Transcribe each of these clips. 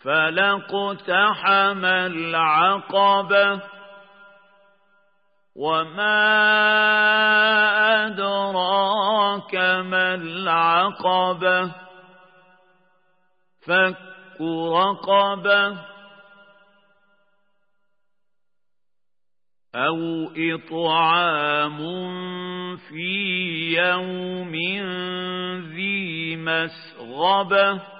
فلاقتحم العقبة وما أدراك ما العقبة فك رقبة أو إطعام في يوم ذي مسغبة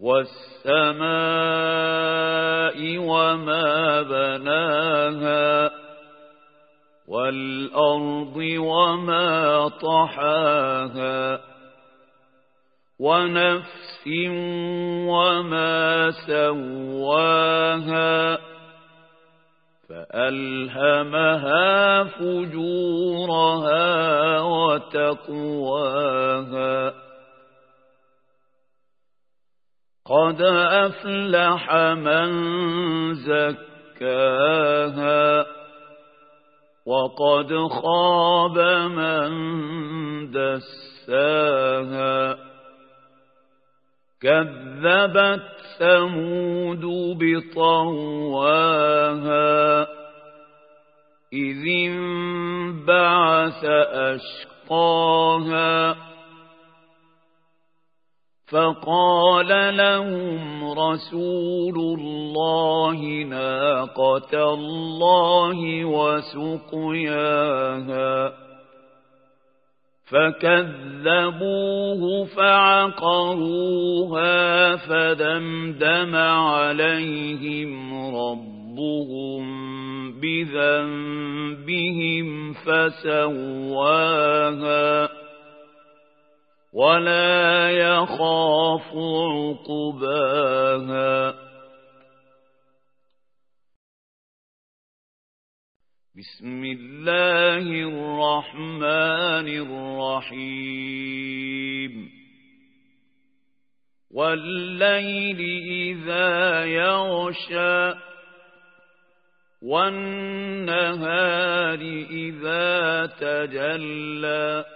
والسماء وما بناها والأرض وما طحاها ونفس وما سواها فألهمها فجورها وتقواها قد أفلح من زكاها وقد خاب من دساها كذبت ثمود بطواها إذ انبعث أشقاها فقال لهم رسول الله ناقة الله وسقياها. فكذبوه فعقروها فدمدم عليهم ربهم بذنبهم فسواها. ولا يخاف عقباها بسم الله الرحمن الرحيم والليل إذا يغشى والنهار إذا تجلى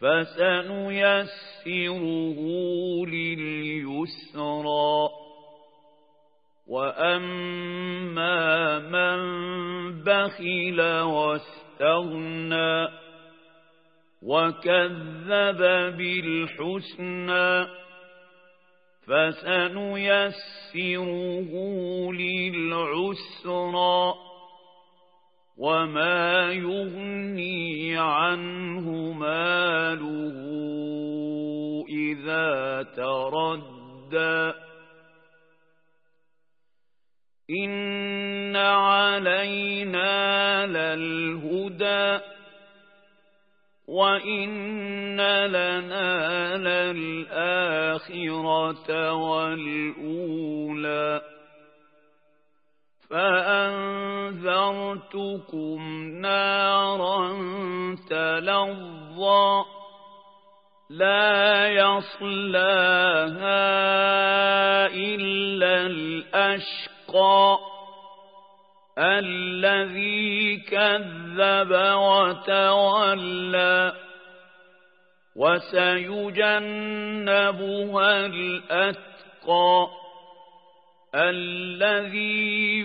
فسنيسره لليسرى. وأما من بخل واستغنى وكذب بالحسنى فسنيسره للعسرى. وما يغني عنه ماله إذا تردى إن علينا للهدى وإن لنا للآخرة والأولى فأنذرتكم نارا تلظى لا يصلاها إلا الأشقى الذي كذب وتولى وسيجنبها الأتقى الذي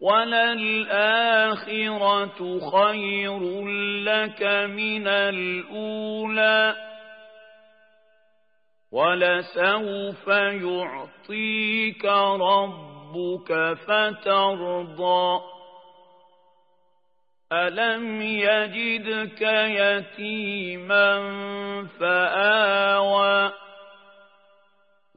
وللآخرة خير لك من الأولى ولسوف يعطيك ربك فترضى ألم يجدك يتيما فآوى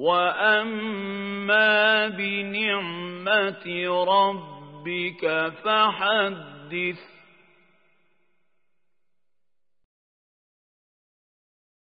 وأما بنعمة ربك فحدث